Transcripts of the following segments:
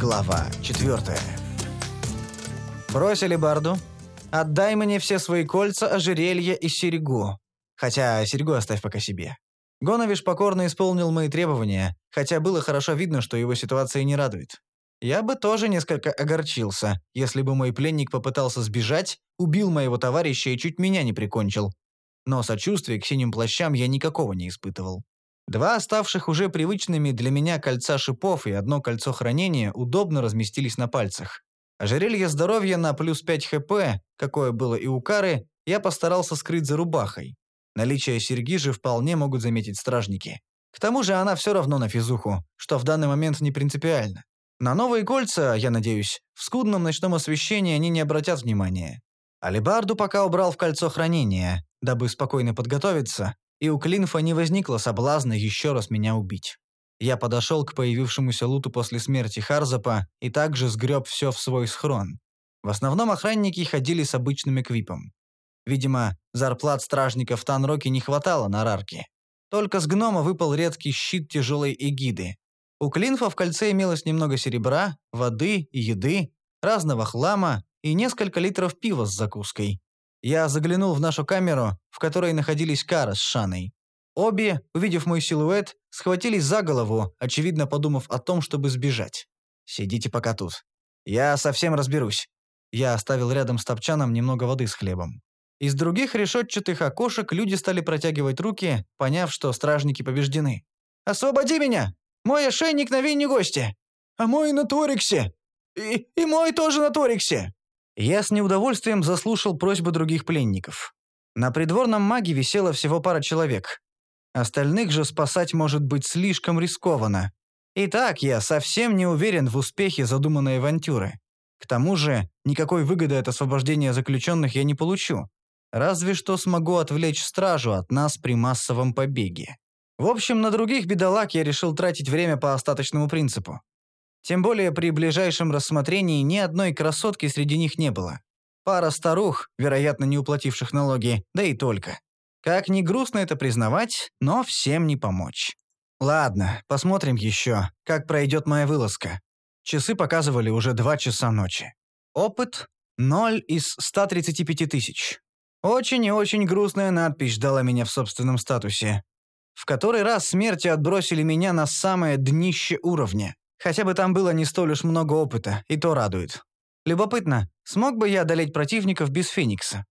Глава 4. Бросили барду. Отдай мне все свои кольца, ожерелье и серьгу. Хотя серьгу оставь пока себе. Гоновиш покорно исполнил мои требования, хотя было хорошо видно, что его ситуация не радует. Я бы тоже несколько огорчился, если бы мой пленник попытался сбежать, убил моего товарища и чуть меня не прикончил. Но сочувствия к синим плащам я никакого не испытывал. Два оставших уже привычными для меня кольца шипов и одно кольцо хранения удобно разместились на пальцах. Ожерелье здоровья на плюс 5 хп, какое было и у Кары, я постарался скрыть за рубахой. Наличие серьги же вполне могут заметить стражники. К тому же она все равно на физуху, что в данный момент не принципиально. На новые кольца, я надеюсь, в скудном ночном освещении они не обратят внимания. Алибарду пока убрал в кольцо хранения, дабы спокойно подготовиться, и у Клинфа не возникло соблазна еще раз меня убить. Я подошел к появившемуся луту после смерти Харзапа и также сгреб все в свой схрон. В основном охранники ходили с обычным эквипом. Видимо, зарплат стражников в Танроке не хватало на рарке. Только с гнома выпал редкий щит тяжелой эгиды. У Клинфа в кольце имелось немного серебра, воды и еды, разного хлама и несколько литров пива с закуской. Я заглянул в нашу камеру, в которой находились Кара с Шаной. Обе, увидев мой силуэт, схватились за голову, очевидно подумав о том, чтобы сбежать. «Сидите пока тут. Я совсем разберусь». Я оставил рядом с топчаном немного воды с хлебом. Из других решетчатых окошек люди стали протягивать руки, поняв, что стражники побеждены. «Освободи меня! Мой ошейник на винне гости! А мой на Ториксе! И, и мой тоже на Ториксе!» Я с неудовольствием заслушал просьбы других пленников. На придворном маге висело всего пара человек. Остальных же спасать может быть слишком рискованно. Итак, я совсем не уверен в успехе задуманной авантюры. К тому же, никакой выгоды от освобождения заключенных я не получу. Разве что смогу отвлечь стражу от нас при массовом побеге. В общем, на других бедолаг я решил тратить время по остаточному принципу. Тем более при ближайшем рассмотрении ни одной красотки среди них не было. Пара старух, вероятно, не уплативших налоги, да и только. Как ни грустно это признавать, но всем не помочь. Ладно, посмотрим еще, как пройдет моя вылазка. Часы показывали уже два часа ночи. Опыт – 0 из 135 тысяч. Очень и очень грустная надпись ждала меня в собственном статусе. В который раз смерти отбросили меня на самое днище уровня. Хотя бы там было не столь уж много опыта, и то радует. Любопытно, смог бы я одолеть противников без Феникса?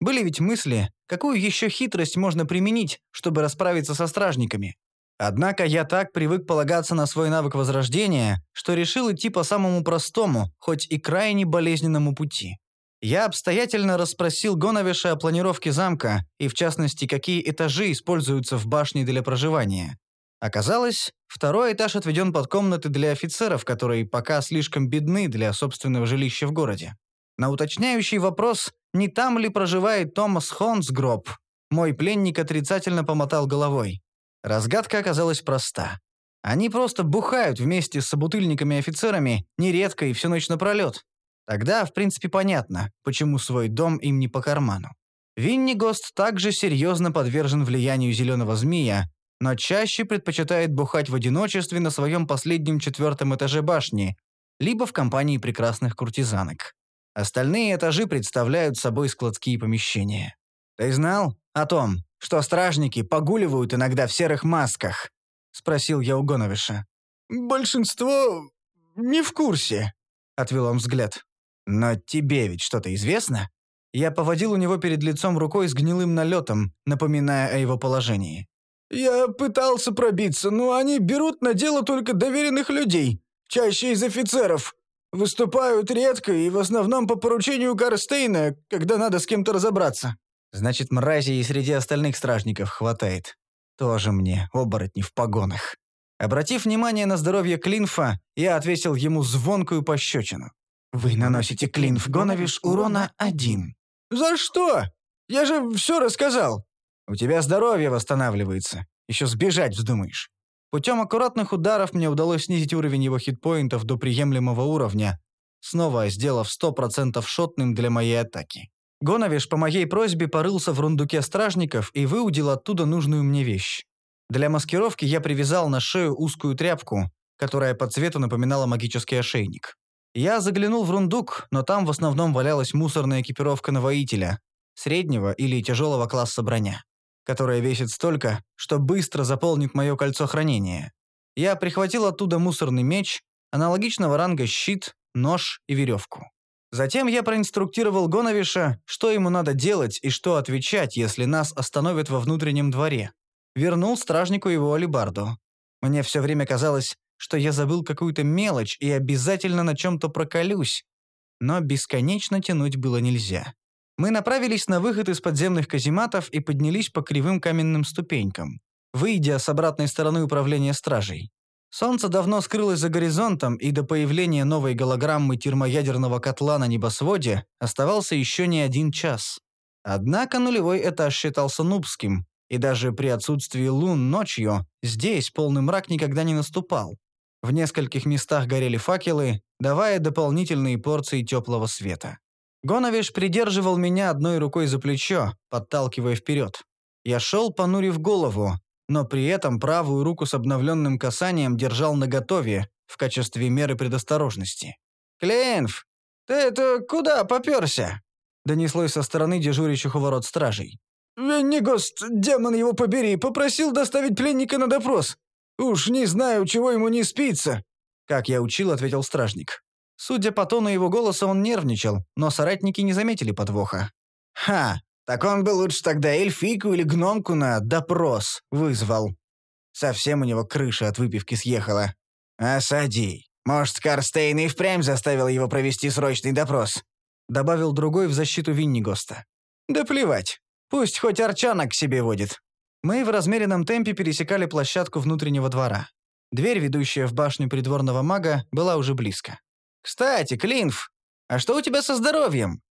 Были ведь мысли, какую еще хитрость можно применить, чтобы расправиться со стражниками. Однако я так привык полагаться на свой навык возрождения, что решил идти по самому простому, хоть и крайне болезненному пути. Я обстоятельно расспросил Гоновиша о планировке замка и, в частности, какие этажи используются в башне для проживания. Оказалось, второй этаж отведен под комнаты для офицеров, которые пока слишком бедны для собственного жилища в городе. На уточняющий вопрос, не там ли проживает Томас Хонсгроб, мой пленник отрицательно помотал головой. Разгадка оказалась проста. Они просто бухают вместе с собутыльниками-офицерами, нередко и всю ночь напролет. Тогда, в принципе, понятно, почему свой дом им не по карману. Винни Гост также серьезно подвержен влиянию зеленого змея, но чаще предпочитает бухать в одиночестве на своем последнем четвертом этаже башни, либо в компании прекрасных куртизанок. Остальные этажи представляют собой складские помещения. «Ты знал о том, что стражники погуливают иногда в серых масках?» — спросил я у Гоновиша. «Большинство не в курсе», — отвел он взгляд. «Но тебе ведь что-то известно?» Я поводил у него перед лицом рукой с гнилым налетом, напоминая о его положении. «Я пытался пробиться, но они берут на дело только доверенных людей, чаще из офицеров. Выступают редко и в основном по поручению Гарстейна, когда надо с кем-то разобраться». «Значит, мрази и среди остальных стражников хватает. Тоже мне, оборотни в погонах». Обратив внимание на здоровье Клинфа, я ответил ему звонкую пощечину. «Вы наносите Клинф Гоновиш урона один». «За что? Я же все рассказал». У тебя здоровье восстанавливается. Еще сбежать вздумаешь. Путем аккуратных ударов мне удалось снизить уровень его хитпоинтов до приемлемого уровня, снова сделав 100% шотным для моей атаки. Гоновиш по моей просьбе порылся в рундуке стражников и выудил оттуда нужную мне вещь. Для маскировки я привязал на шею узкую тряпку, которая по цвету напоминала магический ошейник. Я заглянул в рундук, но там в основном валялась мусорная экипировка на воителя, среднего или тяжелого класса броня, которая весит столько, что быстро заполнит мое кольцо хранения. Я прихватил оттуда мусорный меч, аналогичного ранга щит, нож и веревку. Затем я проинструктировал Гоновиша, что ему надо делать и что отвечать, если нас остановят во внутреннем дворе. Вернул стражнику его алибарду. Мне все время казалось, что я забыл какую-то мелочь и обязательно на чем-то проколюсь. Но бесконечно тянуть было нельзя. Мы направились на выход из подземных казематов и поднялись по кривым каменным ступенькам, выйдя с обратной стороны управления стражей. Солнце давно скрылось за горизонтом, и до появления новой голограммы термоядерного котла на небосводе оставался еще не один час. Однако нулевой этаж считался нубским, и даже при отсутствии лун ночью здесь полный мрак никогда не наступал. В нескольких местах горели факелы, давая дополнительные порции теплого света. Гоновиш придерживал меня одной рукой за плечо, подталкивая вперед. Я шел, понурив голову, но при этом правую руку с обновленным касанием держал наготове в качестве меры предосторожности. «Клейнф, ты это куда попёрся?» донеслось со стороны дежурящих у ворот стражей. «Веннигост, демон его побери, попросил доставить пленника на допрос. Уж не знаю, чего ему не спится», — как я учил, ответил стражник. Судя по тону его голоса, он нервничал, но соратники не заметили подвоха. «Ха, так он бы лучше тогда эльфийку или гномку на допрос вызвал. Совсем у него крыша от выпивки съехала. «Осади. Может, Карстейн и впрямь заставил его провести срочный допрос?» Добавил другой в защиту Виннигоста. «Да плевать. Пусть хоть арчанок к себе водит». Мы в размеренном темпе пересекали площадку внутреннего двора. Дверь, ведущая в башню придворного мага, была уже близко. «Кстати, Клинф, а что у тебя со здоровьем?»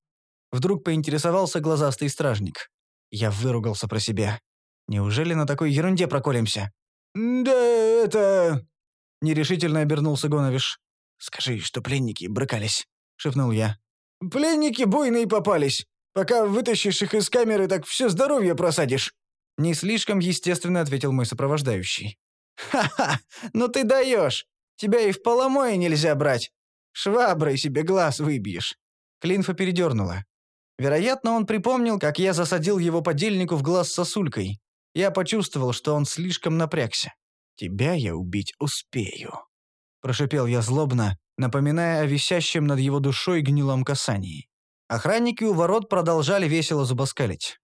Вдруг поинтересовался глазастый стражник. Я выругался про себя. Неужели на такой ерунде проколемся? «Да это...» Нерешительно обернулся Гоновиш. «Скажи, что пленники брыкались», — шепнул я. «Пленники буйные попались. Пока вытащишь их из камеры, так все здоровье просадишь». Не слишком естественно ответил мой сопровождающий. «Ха-ха, ну ты даешь. Тебя и в поломое нельзя брать. Шваброй себе глаз выбьешь». Клинфа передернула. Вероятно, он припомнил, как я засадил его подельнику в глаз сосулькой. Я почувствовал, что он слишком напрягся. «Тебя я убить успею», — прошипел я злобно, напоминая о висящем над его душой гнилом касании. Охранники у ворот продолжали весело зубоскалить.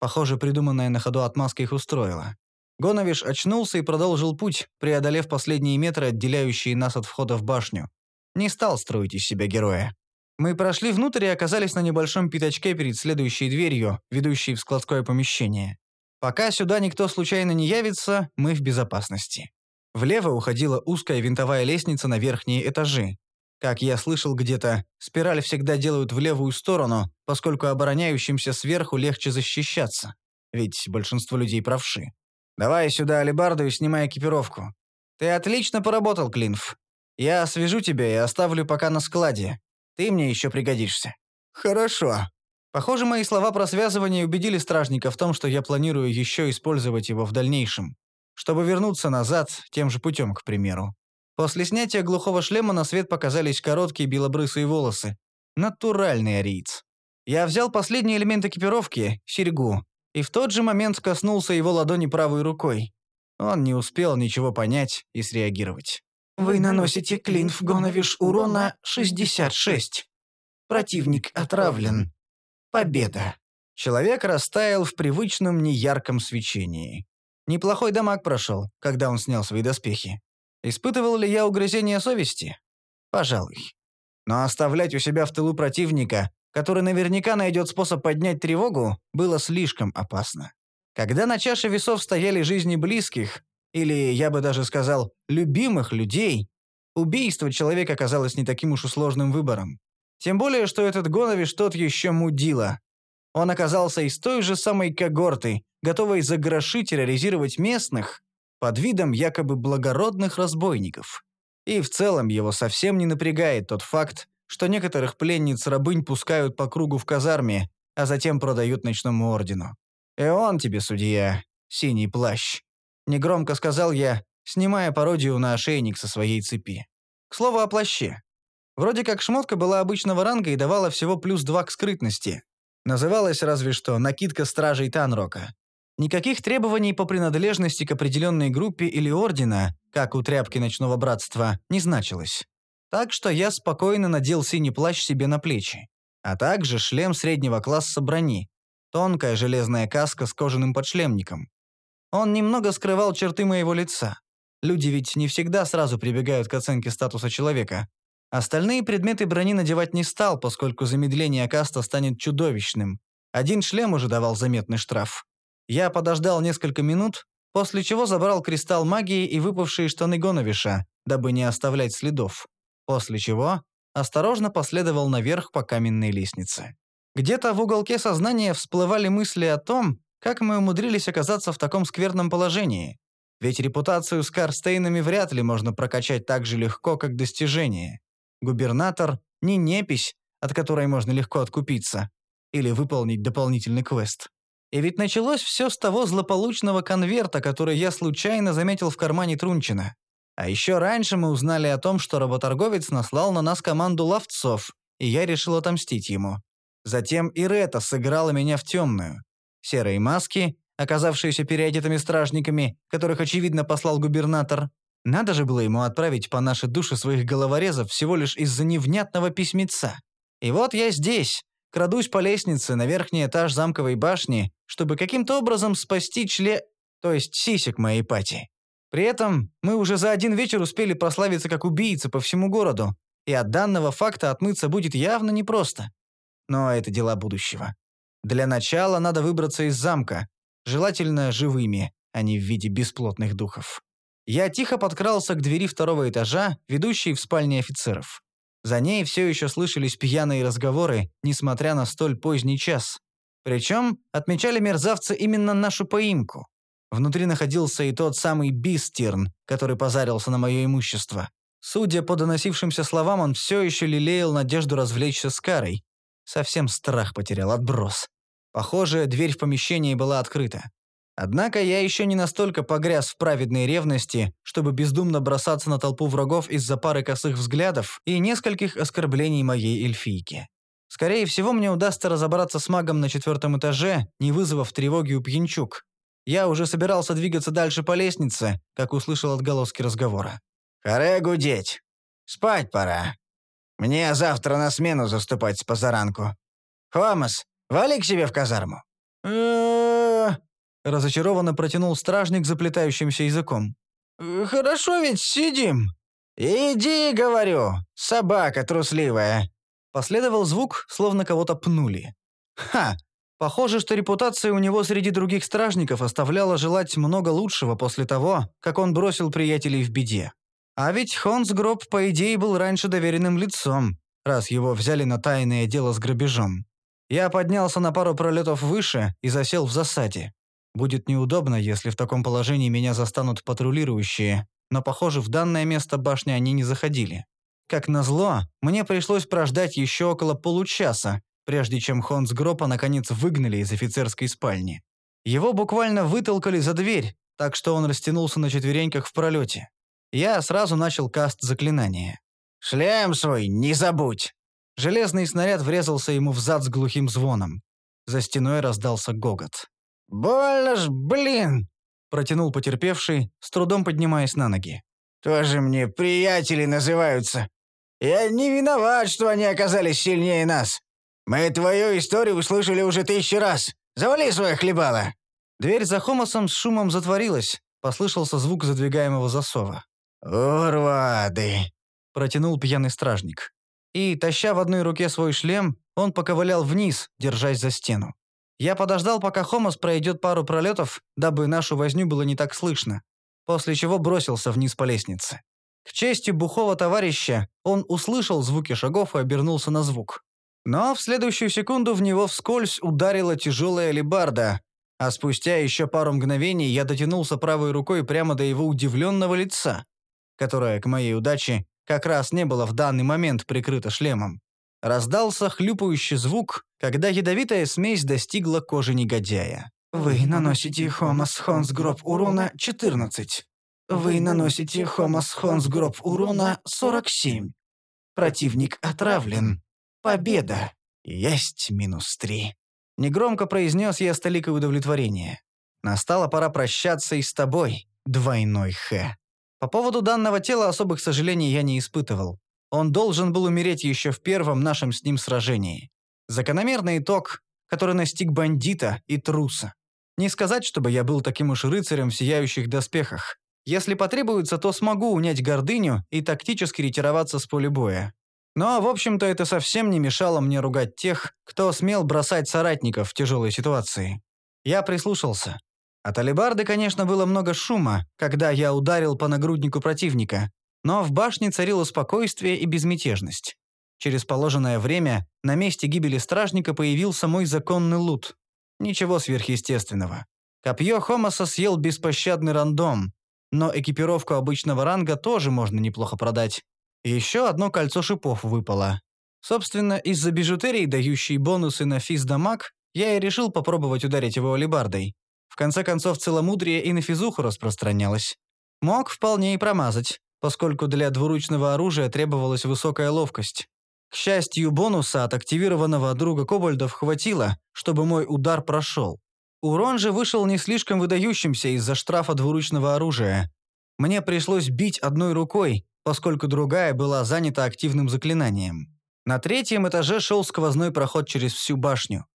Похоже, придуманная на ходу отмазка их устроила. Гоновиш очнулся и продолжил путь, преодолев последние метры, отделяющие нас от входа в башню. Не стал строить из себя героя. Мы прошли внутрь и оказались на небольшом пятачке перед следующей дверью, ведущей в складское помещение. Пока сюда никто случайно не явится, мы в безопасности. Влево уходила узкая винтовая лестница на верхние этажи. Как я слышал где-то, спираль всегда делают в левую сторону, поскольку обороняющимся сверху легче защищаться. Ведь большинство людей правши. «Давай сюда алебарду и снимай экипировку. Ты отлично поработал, Клинф. Я освежу тебя и оставлю пока на складе. Ты мне еще пригодишься». «Хорошо». Похоже, мои слова про связывание убедили стражника в том, что я планирую еще использовать его в дальнейшем, чтобы вернуться назад тем же путем, к примеру. После снятия глухого шлема на свет показались короткие белобрысые волосы. Натуральный ариец. Я взял последний элемент экипировки — серьгу, и в тот же момент коснулся его ладони правой рукой. Он не успел ничего понять и среагировать. Вы наносите Клинф Гоновиш урона 66. Противник отравлен. Победа. Человек растаял в привычном неярком свечении. Неплохой дамаг прошел, когда он снял свои доспехи. Испытывал ли я угрызение совести? Пожалуй. Но оставлять у себя в тылу противника, который наверняка найдет способ поднять тревогу, было слишком опасно. Когда на чаше весов стояли жизни близких, или, я бы даже сказал, любимых людей, убийство человека оказалось не таким уж и сложным выбором. Тем более, что этот Гоновиш тот еще мудила. Он оказался из той же самой когорты, готовой за гроши терроризировать местных под видом якобы благородных разбойников. И в целом его совсем не напрягает тот факт, что некоторых пленниц-рабынь пускают по кругу в казарме, а затем продают ночному ордену. И он тебе, судья, синий плащ. Негромко сказал я, снимая пародию на ошейник со своей цепи. К слову о плаще. Вроде как шмотка была обычного ранга и давала всего плюс два к скрытности. Называлась разве что «накидка стражей Танрока». Никаких требований по принадлежности к определенной группе или ордена, как у тряпки ночного братства, не значилось. Так что я спокойно надел синий плащ себе на плечи, а также шлем среднего класса брони, тонкая железная каска с кожаным подшлемником. Он немного скрывал черты моего лица. Люди ведь не всегда сразу прибегают к оценке статуса человека. Остальные предметы брони надевать не стал, поскольку замедление каста станет чудовищным. Один шлем уже давал заметный штраф. Я подождал несколько минут, после чего забрал кристалл магии и выпавшие штаны Гоновиша, дабы не оставлять следов. После чего осторожно последовал наверх по каменной лестнице. Где-то в уголке сознания всплывали мысли о том, как мы умудрились оказаться в таком скверном положении. Ведь репутацию с Карстейнами вряд ли можно прокачать так же легко, как достижение. Губернатор – не непись, от которой можно легко откупиться или выполнить дополнительный квест. И ведь началось все с того злополучного конверта, который я случайно заметил в кармане Трунчина. А еще раньше мы узнали о том, что работорговец наслал на нас команду ловцов, и я решил отомстить ему. Затем и Рета сыграла меня в темную. Серые маски, оказавшиеся переодетыми стражниками, которых, очевидно, послал губернатор. Надо же было ему отправить по нашей душе своих головорезов всего лишь из-за невнятного письмеца. И вот я здесь, крадусь по лестнице на верхний этаж замковой башни, чтобы каким-то образом спасти чле... то есть сисек моей пати. При этом мы уже за один вечер успели прославиться как убийцы по всему городу, и от данного факта отмыться будет явно непросто. Но это дела будущего. Для начала надо выбраться из замка, желательно живыми, а не в виде бесплотных духов. Я тихо подкрался к двери второго этажа, ведущей в спальне офицеров. За ней все еще слышались пьяные разговоры, несмотря на столь поздний час. Причем отмечали мерзавцы именно нашу поимку. Внутри находился и тот самый Бистерн, который позарился на мое имущество. Судя по доносившимся словам, он все еще лелеял надежду развлечься с Карой. Совсем страх потерял, отброс. Похоже, дверь в помещении была открыта. Однако я еще не настолько погряз в праведной ревности, чтобы бездумно бросаться на толпу врагов из-за пары косых взглядов и нескольких оскорблений моей эльфийки. Скорее всего, мне удастся разобраться с магом на четвертом этаже, не вызвав тревоги у пьянчук. Я уже собирался двигаться дальше по лестнице, как услышал отголоски разговора. «Харе гудеть! Спать пора. Мне завтра на смену заступать с позаранку. Хомас, вали к себе в казарму». Разочарованно протянул стражник заплетающимся языком. «Хорошо ведь сидим». «Иди, говорю, собака трусливая». Последовал звук, словно кого-то пнули. Ха! Похоже, что репутация у него среди других стражников оставляла желать много лучшего после того, как он бросил приятелей в беде. А ведь Хонс Гроб, по идее, был раньше доверенным лицом, раз его взяли на тайное дело с грабежом. Я поднялся на пару пролетов выше и засел в засаде. Будет неудобно, если в таком положении меня застанут патрулирующие, но, похоже, в данное место башни они не заходили. Как назло, мне пришлось прождать еще около получаса, прежде чем Хонс Гропа наконец выгнали из офицерской спальни. Его буквально вытолкали за дверь, так что он растянулся на четвереньках в пролете. Я сразу начал каст заклинания. «Шлем свой не забудь!» Железный снаряд врезался ему в зад с глухим звоном. За стеной раздался гогот. «Больно ж, блин!» – протянул потерпевший, с трудом поднимаясь на ноги. «Тоже мне приятели называются. Я не виноват, что они оказались сильнее нас. Мы твою историю услышали уже тысячу раз. Завали свое хлебало!» Дверь за Хомосом с шумом затворилась. Послышался звук задвигаемого засова. «Урвады!» – протянул пьяный стражник. И, таща в одной руке свой шлем, он поковылял вниз, держась за стену. Я подождал, пока Хомос пройдет пару пролетов, дабы нашу возню было не так слышно, после чего бросился вниз по лестнице. К чести бухого товарища, он услышал звуки шагов и обернулся на звук. Но в следующую секунду в него вскользь ударила тяжелая лебарда, а спустя еще пару мгновений я дотянулся правой рукой прямо до его удивленного лица, которое, к моей удаче, как раз не было в данный момент прикрыто шлемом. Раздался хлюпающий звук, когда ядовитая смесь достигла кожи негодяя. Вы наносите Хомас Хонс Гроб урона 14. Вы наносите Хомос Хонсгроб урона 47. Противник отравлен. Победа. Есть минус три. Негромко произнес я с толикой удовлетворения. Настала пора прощаться и с тобой, двойной Х. По поводу данного тела особых сожалений я не испытывал. Он должен был умереть еще в первом нашем с ним сражении. Закономерный итог, который настиг бандита и труса. Не сказать, чтобы я был таким уж рыцарем в сияющих доспехах. Если потребуется, то смогу унять гордыню и тактически ретироваться с поля боя. Но, в общем-то, это совсем не мешало мне ругать тех, кто смел бросать соратников в тяжелой ситуации. Я прислушался. От алебарды, конечно, было много шума, когда я ударил по нагруднику противника, но в башне царило спокойствие и безмятежность. Через положенное время на месте гибели стражника появился мой законный лут. Ничего сверхъестественного. Копье Хомоса съел беспощадный рандом, но экипировку обычного ранга тоже можно неплохо продать. Еще одно кольцо шипов выпало. Собственно, из-за бижутерии, дающей бонусы на физ-дамаг, я и решил попробовать ударить его алебардой. В конце концов, целомудрие и на физуху распространялось. Мог вполне и промазать, поскольку для двуручного оружия требовалась высокая ловкость. К счастью, бонуса от активированного друга кобальдов хватило, чтобы мой удар прошел. Урон же вышел не слишком выдающимся из-за штрафа двуручного оружия. Мне пришлось бить одной рукой, поскольку другая была занята активным заклинанием. На третьем этаже шел сквозной проход через всю башню.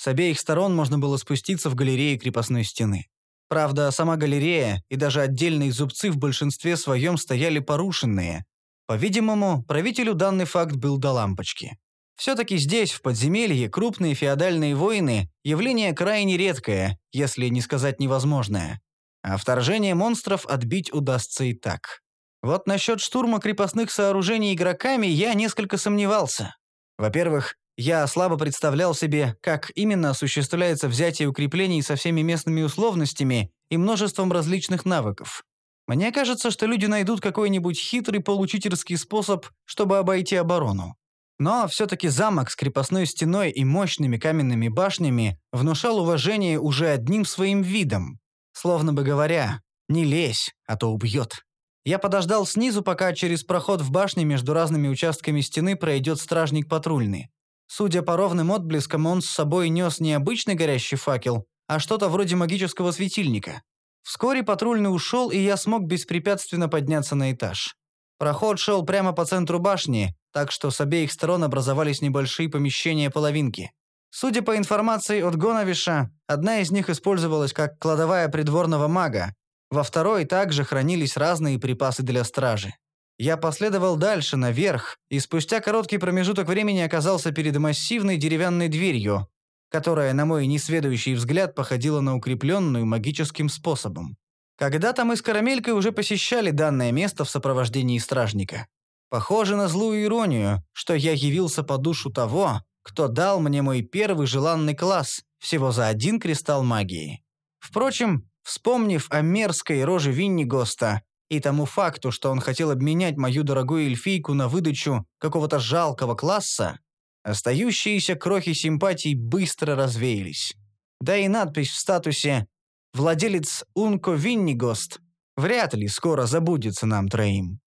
С обеих сторон можно было спуститься в галерею крепостной стены. Правда, сама галерея и даже отдельные зубцы в большинстве своем стояли порушенные. По-видимому, правителю данный факт был до лампочки. Все-таки здесь, в подземелье, крупные феодальные войны – явление крайне редкое, если не сказать невозможное. А вторжение монстров отбить удастся и так. Вот насчет штурма крепостных сооружений игроками я несколько сомневался. Во-первых, я слабо представлял себе, как именно осуществляется взятие укреплений со всеми местными условностями и множеством различных навыков. Мне кажется, что люди найдут какой-нибудь хитрый получительский способ, чтобы обойти оборону. Но все-таки замок с крепостной стеной и мощными каменными башнями внушал уважение уже одним своим видом. Словно бы говоря, не лезь, а то убьет. Я подождал снизу, пока через проход в башне между разными участками стены пройдет стражник патрульный. Судя по ровным отблескам, он с собой нес не обычный горящий факел, а что-то вроде магического светильника. Вскоре патрульный ушел, и я смог беспрепятственно подняться на этаж. Проход шел прямо по центру башни, так что с обеих сторон образовались небольшие помещения половинки. Судя по информации от Гоновиша, одна из них использовалась как кладовая придворного мага, во второй также хранились разные припасы для стражи. Я последовал дальше, наверх, и спустя короткий промежуток времени оказался перед массивной деревянной дверью, которая, на мой несведущий взгляд, походила на укрепленную магическим способом. Когда-то мы с Карамелькой уже посещали данное место в сопровождении стражника. Похоже на злую иронию, что я явился по душу того, кто дал мне мой первый желанный класс, всего за один кристалл магии. Впрочем, вспомнив о мерзкой роже Виннигоста и тому факту, что он хотел обменять мою дорогую эльфийку на выдачу какого-то жалкого класса, остающиеся крохи симпатий быстро развеялись. Да и надпись в статусе «Владелец Унко Виннигост» вряд ли скоро забудется нам троим.